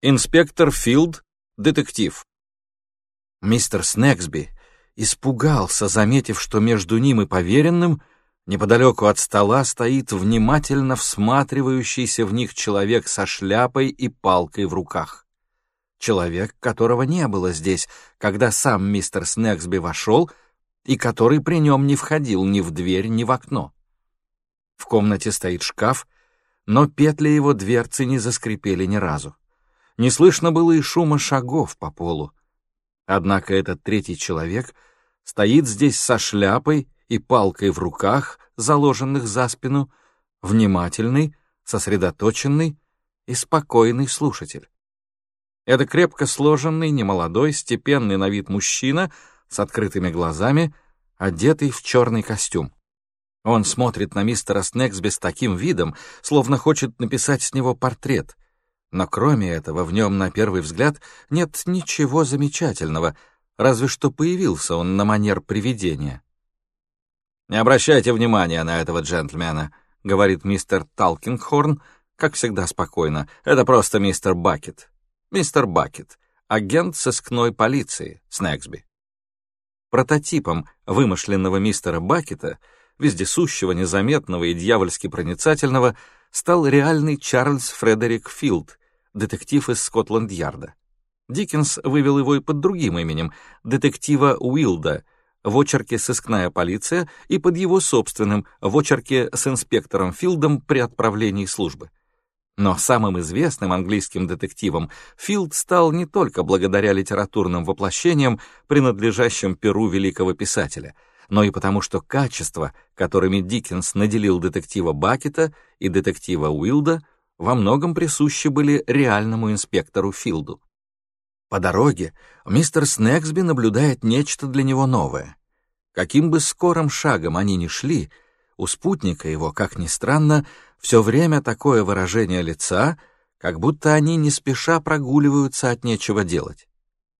Инспектор Филд, детектив. Мистер Снегсби испугался, заметив, что между ним и поверенным неподалеку от стола стоит внимательно всматривающийся в них человек со шляпой и палкой в руках. Человек, которого не было здесь, когда сам мистер Снегсби вошел, и который при нем не входил ни в дверь, ни в окно. В комнате стоит шкаф, но петли его дверцы не заскрипели ни разу. Не слышно было и шума шагов по полу. Однако этот третий человек стоит здесь со шляпой и палкой в руках, заложенных за спину, внимательный, сосредоточенный и спокойный слушатель. Это крепко сложенный, немолодой, степенный на вид мужчина с открытыми глазами, одетый в черный костюм. Он смотрит на мистера Снегсби с таким видом, словно хочет написать с него портрет — но кроме этого, в нем, на первый взгляд, нет ничего замечательного, разве что появился он на манер привидения. «Не обращайте внимания на этого джентльмена», — говорит мистер Талкингхорн, как всегда спокойно. «Это просто мистер Бакет. Мистер Бакет, агент сыскной полиции, Снегсби». Прототипом вымышленного мистера Бакета, вездесущего, незаметного и дьявольски проницательного, стал реальный Чарльз Фредерик Филд, детектив из Скотланд-Ярда. Диккенс вывел его и под другим именем, детектива Уилда, в очерке «Сыскная полиция» и под его собственным, в очерке с инспектором Филдом при отправлении службы. Но самым известным английским детективом Филд стал не только благодаря литературным воплощениям, принадлежащим перу великого писателя, но и потому, что качества, которыми Диккенс наделил детектива Бакета и детектива Уилда, во многом присущи были реальному инспектору Филду. По дороге мистер Снегсби наблюдает нечто для него новое. Каким бы скорым шагом они ни шли, у спутника его, как ни странно, все время такое выражение лица, как будто они не спеша прогуливаются от нечего делать.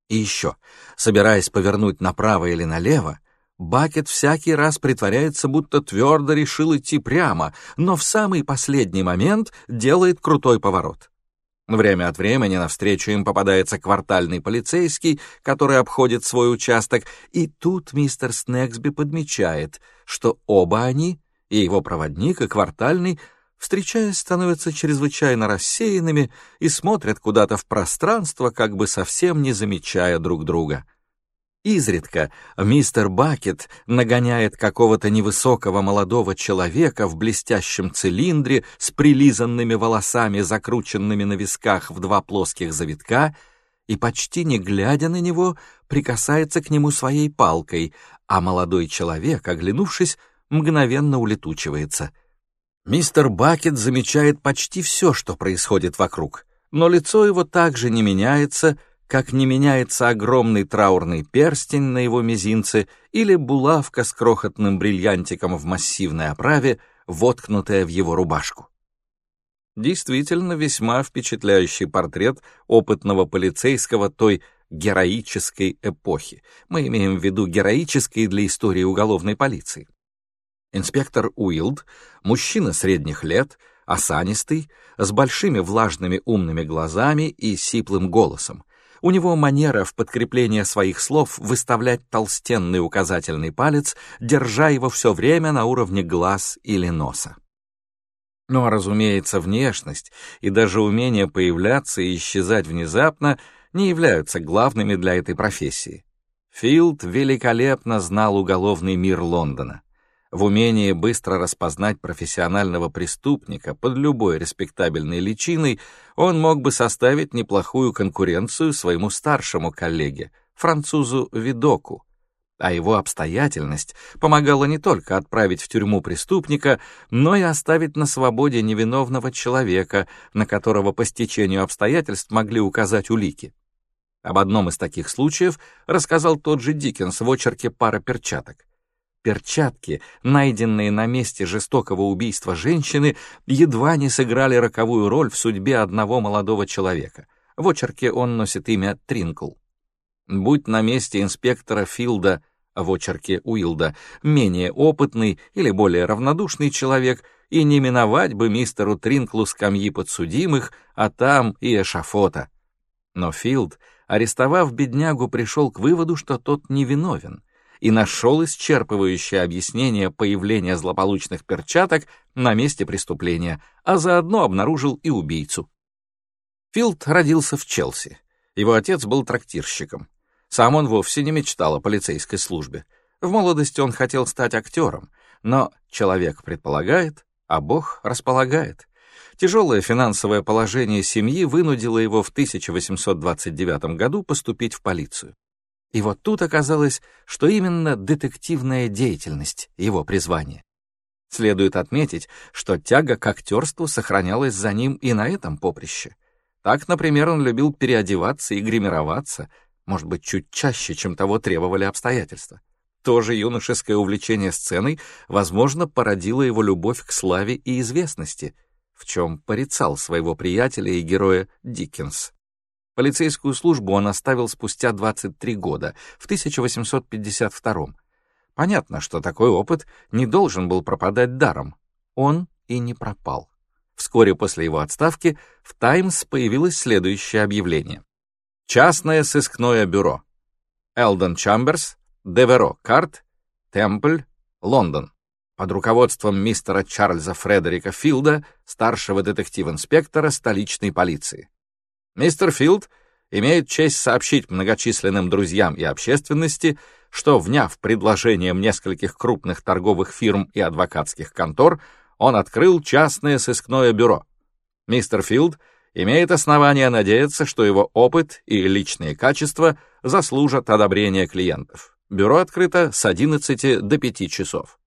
И еще, собираясь повернуть направо или налево, Бакет всякий раз притворяется, будто твердо решил идти прямо, но в самый последний момент делает крутой поворот. Время от времени навстречу им попадается квартальный полицейский, который обходит свой участок, и тут мистер Снегсби подмечает, что оба они, и его проводник, и квартальный, встречаясь, становятся чрезвычайно рассеянными и смотрят куда-то в пространство, как бы совсем не замечая друг друга. Изредка мистер Бакет нагоняет какого-то невысокого молодого человека в блестящем цилиндре с прилизанными волосами, закрученными на висках в два плоских завитка, и, почти не глядя на него, прикасается к нему своей палкой, а молодой человек, оглянувшись, мгновенно улетучивается. Мистер Бакет замечает почти все, что происходит вокруг, но лицо его также не меняется, как не меняется огромный траурный перстень на его мизинце или булавка с крохотным бриллиантиком в массивной оправе, воткнутая в его рубашку. Действительно весьма впечатляющий портрет опытного полицейского той героической эпохи. Мы имеем в виду героической для истории уголовной полиции. Инспектор Уилд, мужчина средних лет, осанистый, с большими влажными умными глазами и сиплым голосом, у него манера в подкрепление своих слов выставлять толстенный указательный палец, держа его все время на уровне глаз или носа. Ну а, разумеется, внешность и даже умение появляться и исчезать внезапно не являются главными для этой профессии. Филд великолепно знал уголовный мир Лондона в умении быстро распознать профессионального преступника под любой респектабельной личиной, он мог бы составить неплохую конкуренцию своему старшему коллеге, французу Видоку. А его обстоятельность помогала не только отправить в тюрьму преступника, но и оставить на свободе невиновного человека, на которого по стечению обстоятельств могли указать улики. Об одном из таких случаев рассказал тот же Диккенс в очерке «Пара перчаток». Перчатки, найденные на месте жестокого убийства женщины, едва не сыграли роковую роль в судьбе одного молодого человека. В очерке он носит имя Тринкл. Будь на месте инспектора Филда, в очерке Уилда, менее опытный или более равнодушный человек, и не миновать бы мистеру Тринклу скамьи подсудимых, а там и эшафота. Но Филд, арестовав беднягу, пришел к выводу, что тот невиновен, и нашел исчерпывающее объяснение появления злополучных перчаток на месте преступления, а заодно обнаружил и убийцу. Филд родился в Челси. Его отец был трактирщиком. Сам он вовсе не мечтал о полицейской службе. В молодости он хотел стать актером, но человек предполагает, а Бог располагает. Тяжелое финансовое положение семьи вынудило его в 1829 году поступить в полицию. И вот тут оказалось, что именно детективная деятельность — его призвание. Следует отметить, что тяга к актерству сохранялась за ним и на этом поприще. Так, например, он любил переодеваться и гримироваться, может быть, чуть чаще, чем того требовали обстоятельства. То же юношеское увлечение сценой, возможно, породило его любовь к славе и известности, в чем порицал своего приятеля и героя Диккенс. Полицейскую службу он оставил спустя 23 года, в 1852 Понятно, что такой опыт не должен был пропадать даром. Он и не пропал. Вскоре после его отставки в «Таймс» появилось следующее объявление. Частное сыскное бюро. Элдон Чамберс, Деверо Карт, Темпль, Лондон. Под руководством мистера Чарльза Фредерика Филда, старшего детектив-инспектора столичной полиции. Мистер Филд имеет честь сообщить многочисленным друзьям и общественности, что, вняв предложением нескольких крупных торговых фирм и адвокатских контор, он открыл частное сыскное бюро. Мистер Филд имеет основания надеяться, что его опыт и личные качества заслужат одобрения клиентов. Бюро открыто с 11 до 5 часов.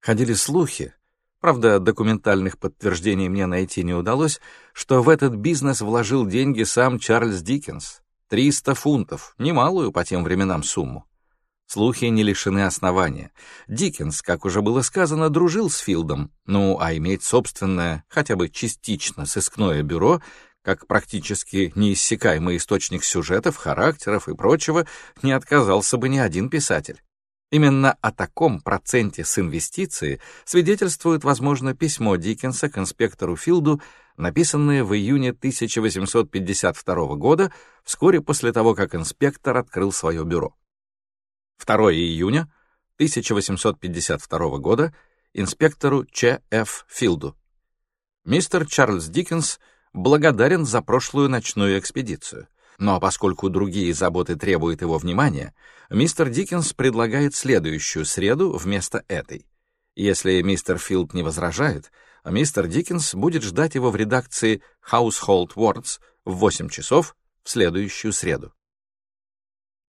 Ходили слухи, Правда, документальных подтверждений мне найти не удалось, что в этот бизнес вложил деньги сам Чарльз Диккенс. 300 фунтов, немалую по тем временам сумму. Слухи не лишены основания. Диккенс, как уже было сказано, дружил с Филдом, ну а иметь собственное, хотя бы частично сыскное бюро, как практически неиссякаемый источник сюжетов, характеров и прочего, не отказался бы ни один писатель. Именно о таком проценте с инвестиции свидетельствует, возможно, письмо Диккенса к инспектору Филду, написанное в июне 1852 года, вскоре после того, как инспектор открыл свое бюро. 2 июня 1852 года инспектору Ч. Ф. Филду. Мистер Чарльз Диккенс благодарен за прошлую ночную экспедицию. Но поскольку другие заботы требуют его внимания, мистер Диккенс предлагает следующую среду вместо этой. Если мистер Филд не возражает, мистер Диккенс будет ждать его в редакции Household Words в 8 часов в следующую среду.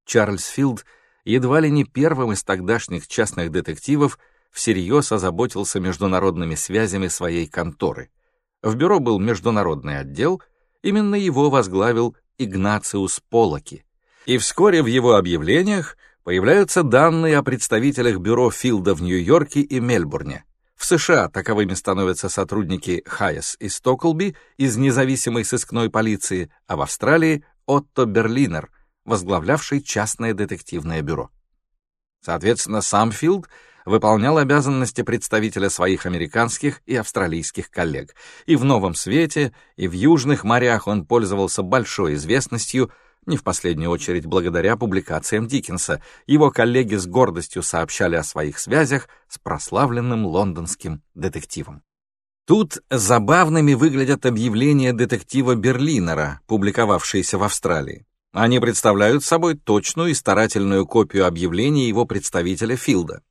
Чарльз Филд едва ли не первым из тогдашних частных детективов всерьез озаботился международными связями своей конторы. В бюро был международный отдел, именно его возглавил Игнациус Полоки, и вскоре в его объявлениях появляются данные о представителях бюро Филда в Нью-Йорке и Мельбурне. В США таковыми становятся сотрудники Хайес и Стоколби из независимой сыскной полиции, а в Австралии — Отто Берлинер, возглавлявший частное детективное бюро. Соответственно, сам Филд выполнял обязанности представителя своих американских и австралийских коллег. И в Новом Свете, и в Южных морях он пользовался большой известностью, не в последнюю очередь благодаря публикациям Диккенса. Его коллеги с гордостью сообщали о своих связях с прославленным лондонским детективом. Тут забавными выглядят объявления детектива Берлинера, публиковавшиеся в Австралии. Они представляют собой точную и старательную копию объявлений его представителя Филда.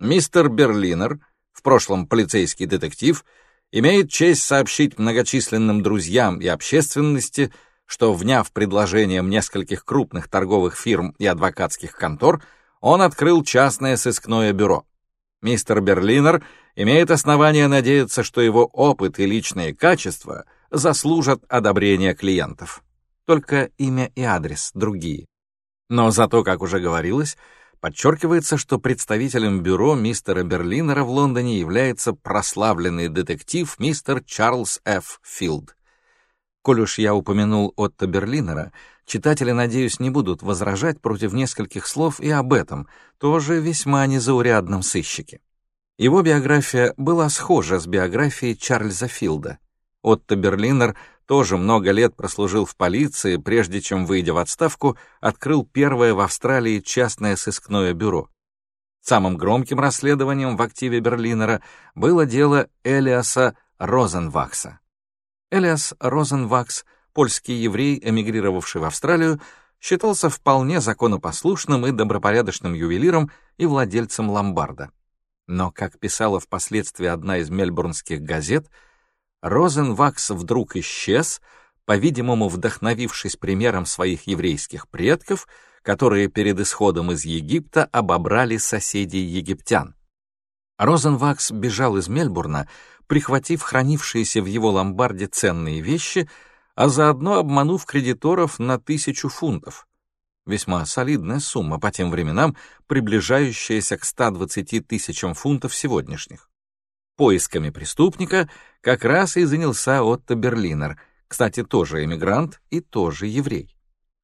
Мистер Берлинер, в прошлом полицейский детектив, имеет честь сообщить многочисленным друзьям и общественности, что, вняв предложением нескольких крупных торговых фирм и адвокатских контор, он открыл частное сыскное бюро. Мистер Берлинер имеет основания надеяться, что его опыт и личные качества заслужат одобрения клиентов. Только имя и адрес другие. Но зато, как уже говорилось, Подчеркивается, что представителем бюро мистера Берлинера в Лондоне является прославленный детектив мистер Чарльз Ф. Филд. Коль уж я упомянул Отто Берлинера, читатели, надеюсь, не будут возражать против нескольких слов и об этом, тоже весьма незаурядном сыщике. Его биография была схожа с биографией Чарльза Филда. Отто Берлинер тоже много лет прослужил в полиции, прежде чем, выйдя в отставку, открыл первое в Австралии частное сыскное бюро. Самым громким расследованием в активе Берлинера было дело Элиаса Розенвакса. Элиас Розенвакс, польский еврей, эмигрировавший в Австралию, считался вполне законопослушным и добропорядочным ювелиром и владельцем ломбарда. Но, как писала впоследствии одна из мельбурнских газет, Розенвакс вдруг исчез, по-видимому, вдохновившись примером своих еврейских предков, которые перед исходом из Египта обобрали соседей египтян. Розенвакс бежал из Мельбурна, прихватив хранившиеся в его ломбарде ценные вещи, а заодно обманув кредиторов на тысячу фунтов. Весьма солидная сумма по тем временам, приближающаяся к 120 тысячам фунтов сегодняшних. Поисками преступника как раз и занялся Отто Берлинер, кстати, тоже эмигрант и тоже еврей.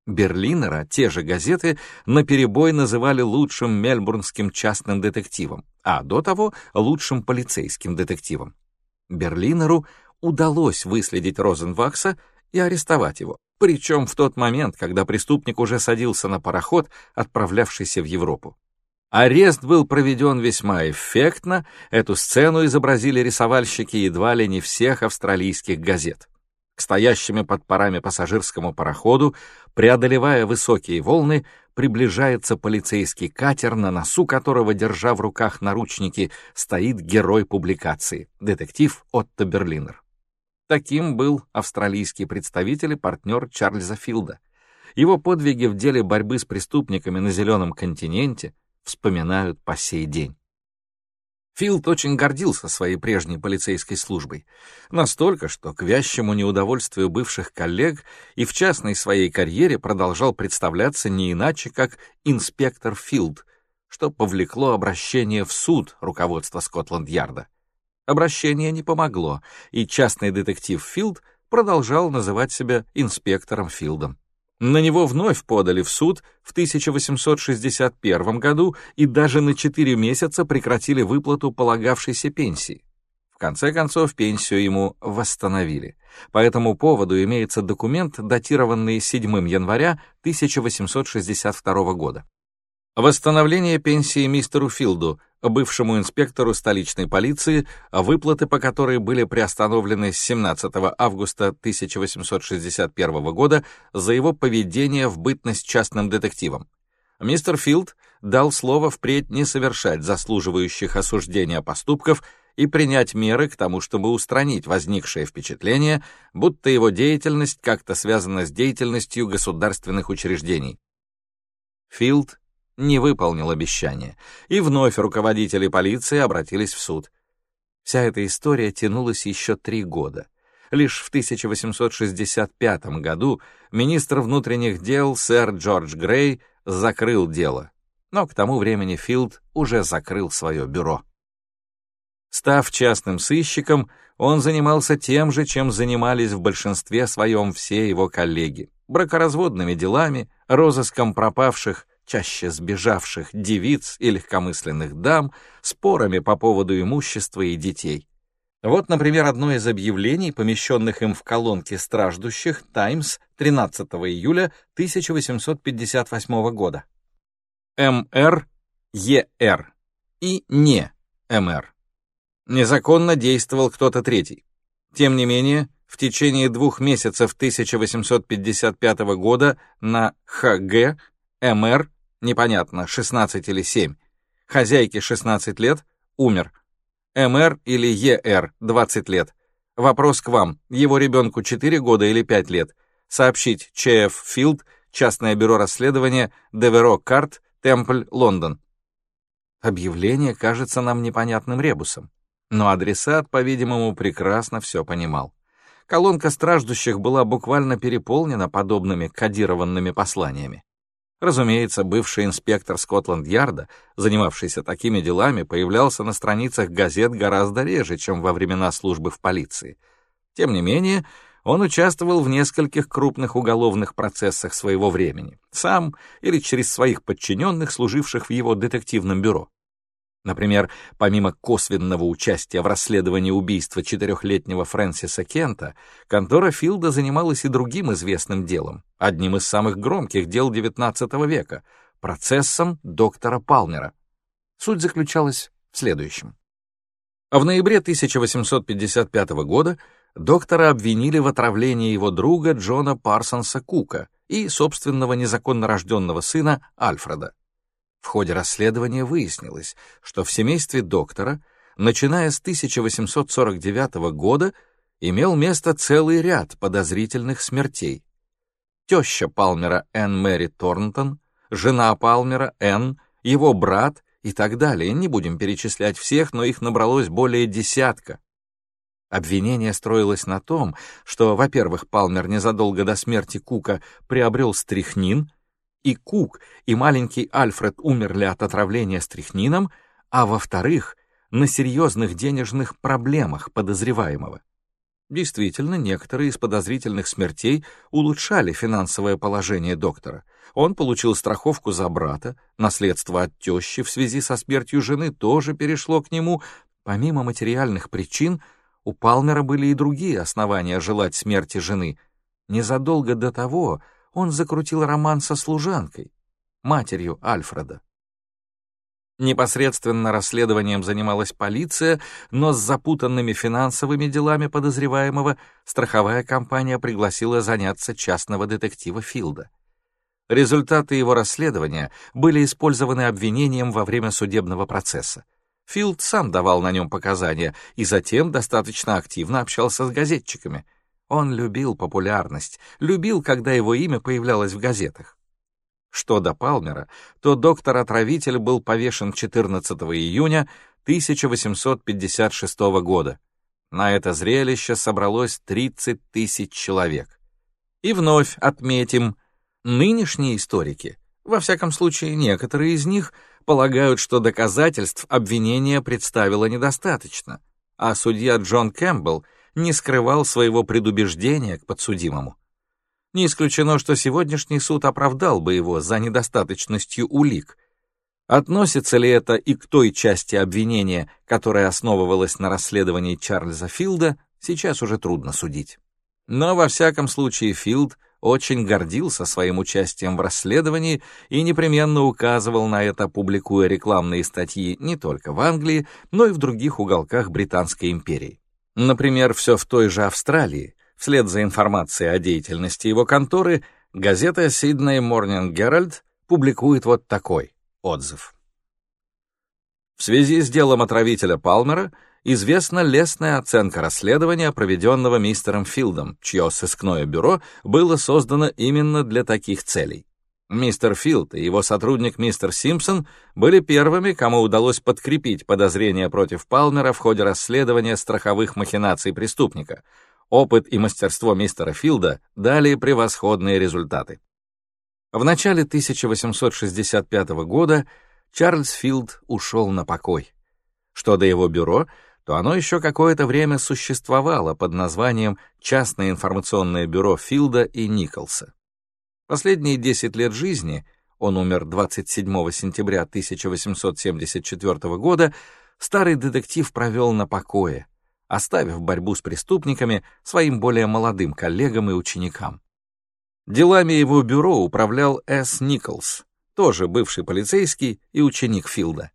Берлинера те же газеты наперебой называли лучшим мельбурнским частным детективом, а до того — лучшим полицейским детективом. Берлинеру удалось выследить Розенвакса и арестовать его, причем в тот момент, когда преступник уже садился на пароход, отправлявшийся в Европу. Арест был проведен весьма эффектно, эту сцену изобразили рисовальщики едва ли не всех австралийских газет. К стоящими под парами пассажирскому пароходу, преодолевая высокие волны, приближается полицейский катер, на носу которого, держа в руках наручники, стоит герой публикации, детектив Отто Берлинер. Таким был австралийский представитель и партнер Чарльза Филда. Его подвиги в деле борьбы с преступниками на Зеленом континенте вспоминают по сей день. Филд очень гордился своей прежней полицейской службой, настолько, что к вящему неудовольствию бывших коллег и в частной своей карьере продолжал представляться не иначе, как инспектор Филд, что повлекло обращение в суд руководства Скотланд-Ярда. Обращение не помогло, и частный детектив Филд продолжал называть себя инспектором Филдом. На него вновь подали в суд в 1861 году и даже на 4 месяца прекратили выплату полагавшейся пенсии. В конце концов, пенсию ему восстановили. По этому поводу имеется документ, датированный 7 января 1862 года. Восстановление пенсии мистеру Филду бывшему инспектору столичной полиции, выплаты по которой были приостановлены с 17 августа 1861 года за его поведение в бытность частным детективом. Мистер Филд дал слово впредь не совершать заслуживающих осуждения поступков и принять меры к тому, чтобы устранить возникшее впечатление, будто его деятельность как-то связана с деятельностью государственных учреждений. Филд не выполнил обещание, и вновь руководители полиции обратились в суд. Вся эта история тянулась еще три года. Лишь в 1865 году министр внутренних дел сэр Джордж Грей закрыл дело, но к тому времени Филд уже закрыл свое бюро. Став частным сыщиком, он занимался тем же, чем занимались в большинстве своем все его коллеги — бракоразводными делами, розыском пропавших чаще сбежавших девиц и легкомысленных дам, спорами по поводу имущества и детей. Вот, например, одно из объявлений, помещенных им в колонке страждущих «Таймс» 13 июля 1858 года. МР, ЕР и не МР. Незаконно действовал кто-то третий. Тем не менее, в течение двух месяцев 1855 года на ХГ МР непонятно, 16 или 7. Хозяйке 16 лет, умер. МР или ЕР, 20 лет. Вопрос к вам, его ребенку 4 года или 5 лет. Сообщить ЧФ Филд, частное бюро расследования, Деверо Карт, Темпль, Лондон. Объявление кажется нам непонятным ребусом, но адресат, по-видимому, прекрасно все понимал. Колонка страждущих была буквально переполнена подобными кодированными посланиями. Разумеется, бывший инспектор Скотланд-Ярда, занимавшийся такими делами, появлялся на страницах газет гораздо реже, чем во времена службы в полиции. Тем не менее, он участвовал в нескольких крупных уголовных процессах своего времени, сам или через своих подчиненных, служивших в его детективном бюро. Например, помимо косвенного участия в расследовании убийства четырехлетнего Фрэнсиса Кента, контора Филда занималась и другим известным делом, одним из самых громких дел XIX века — процессом доктора Палмера. Суть заключалась в следующем. А в ноябре 1855 года доктора обвинили в отравлении его друга Джона Парсонса Кука и собственного незаконно рожденного сына Альфреда. В ходе расследования выяснилось, что в семействе доктора, начиная с 1849 года, имел место целый ряд подозрительных смертей. Теща Палмера Энн Мэри Торнтон, жена Палмера Энн, его брат и так далее. Не будем перечислять всех, но их набралось более десятка. Обвинение строилось на том, что, во-первых, Палмер незадолго до смерти Кука приобрел стрихнин, и Кук, и маленький Альфред умерли от отравления стрихнином, а во-вторых, на серьезных денежных проблемах подозреваемого. Действительно, некоторые из подозрительных смертей улучшали финансовое положение доктора. Он получил страховку за брата, наследство от тещи в связи со смертью жены тоже перешло к нему. Помимо материальных причин, у Палмера были и другие основания желать смерти жены. Незадолго до того он закрутил роман со служанкой, матерью Альфреда. Непосредственно расследованием занималась полиция, но с запутанными финансовыми делами подозреваемого страховая компания пригласила заняться частного детектива Филда. Результаты его расследования были использованы обвинением во время судебного процесса. Филд сам давал на нем показания и затем достаточно активно общался с газетчиками — он любил популярность, любил, когда его имя появлялось в газетах. Что до Палмера, то доктор-отравитель был повешен 14 июня 1856 года. На это зрелище собралось 30 тысяч человек. И вновь отметим, нынешние историки, во всяком случае некоторые из них, полагают, что доказательств обвинения представило недостаточно, а судья Джон Кэмпбелл не скрывал своего предубеждения к подсудимому. Не исключено, что сегодняшний суд оправдал бы его за недостаточностью улик. Относится ли это и к той части обвинения, которая основывалась на расследовании Чарльза Филда, сейчас уже трудно судить. Но во всяком случае Филд очень гордился своим участием в расследовании и непременно указывал на это, публикуя рекламные статьи не только в Англии, но и в других уголках Британской империи. Например, все в той же Австралии, вслед за информацией о деятельности его конторы, газета Sydney Morning Herald публикует вот такой отзыв. В связи с делом отравителя Палмера известна лестная оценка расследования, проведенного мистером Филдом, чье сыскное бюро было создано именно для таких целей. Мистер Филд и его сотрудник мистер Симпсон были первыми, кому удалось подкрепить подозрения против Палмера в ходе расследования страховых махинаций преступника. Опыт и мастерство мистера Филда дали превосходные результаты. В начале 1865 года Чарльз Филд ушел на покой. Что до его бюро, то оно еще какое-то время существовало под названием «Частное информационное бюро Филда и Николса». Последние 10 лет жизни, он умер 27 сентября 1874 года, старый детектив провел на покое, оставив борьбу с преступниками своим более молодым коллегам и ученикам. Делами его бюро управлял С. Николс, тоже бывший полицейский и ученик Филда.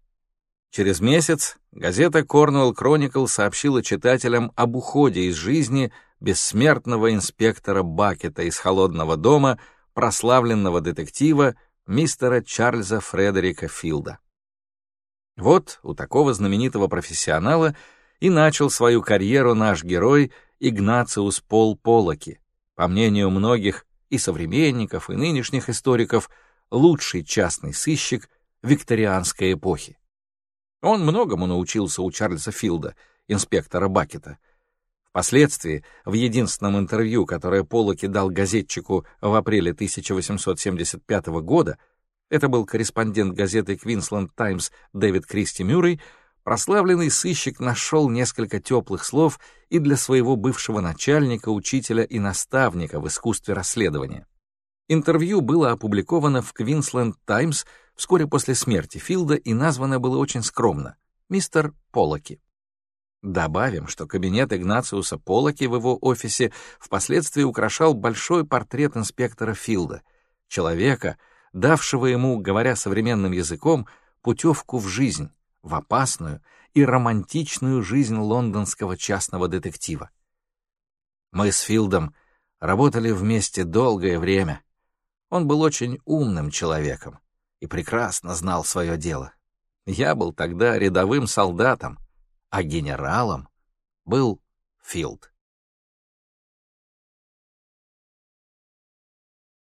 Через месяц газета Cornwall Chronicle сообщила читателям об уходе из жизни бессмертного инспектора Бакета из холодного дома прославленного детектива мистера Чарльза Фредерика Филда. Вот у такого знаменитого профессионала и начал свою карьеру наш герой Игнациус Пол Полоки, по мнению многих и современников, и нынешних историков, лучший частный сыщик викторианской эпохи. Он многому научился у Чарльза Филда, инспектора Бакета — Впоследствии, в единственном интервью, которое Поллоки дал газетчику в апреле 1875 года, это был корреспондент газеты «Квинсленд Таймс» Дэвид Кристи Мюррей, прославленный сыщик нашел несколько теплых слов и для своего бывшего начальника, учителя и наставника в искусстве расследования. Интервью было опубликовано в «Квинсленд Таймс» вскоре после смерти Филда и названо было очень скромно мистер Полоки. Добавим, что кабинет Игнациуса Полоки в его офисе впоследствии украшал большой портрет инспектора Филда, человека, давшего ему, говоря современным языком, путевку в жизнь, в опасную и романтичную жизнь лондонского частного детектива. Мы с Филдом работали вместе долгое время. Он был очень умным человеком и прекрасно знал свое дело. Я был тогда рядовым солдатом, а генералом был Филд.